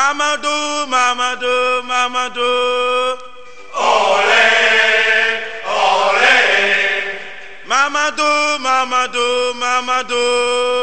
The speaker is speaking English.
Mamadou, Mamadou, Mamadou. Olé, olé, Mamadou, Mamadou, Mamadou.